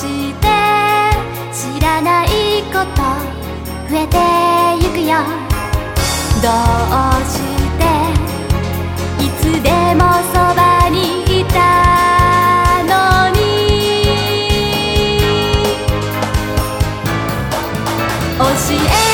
して知らないこと増えてゆくよ。どうしていつでもそばにいたのに。教え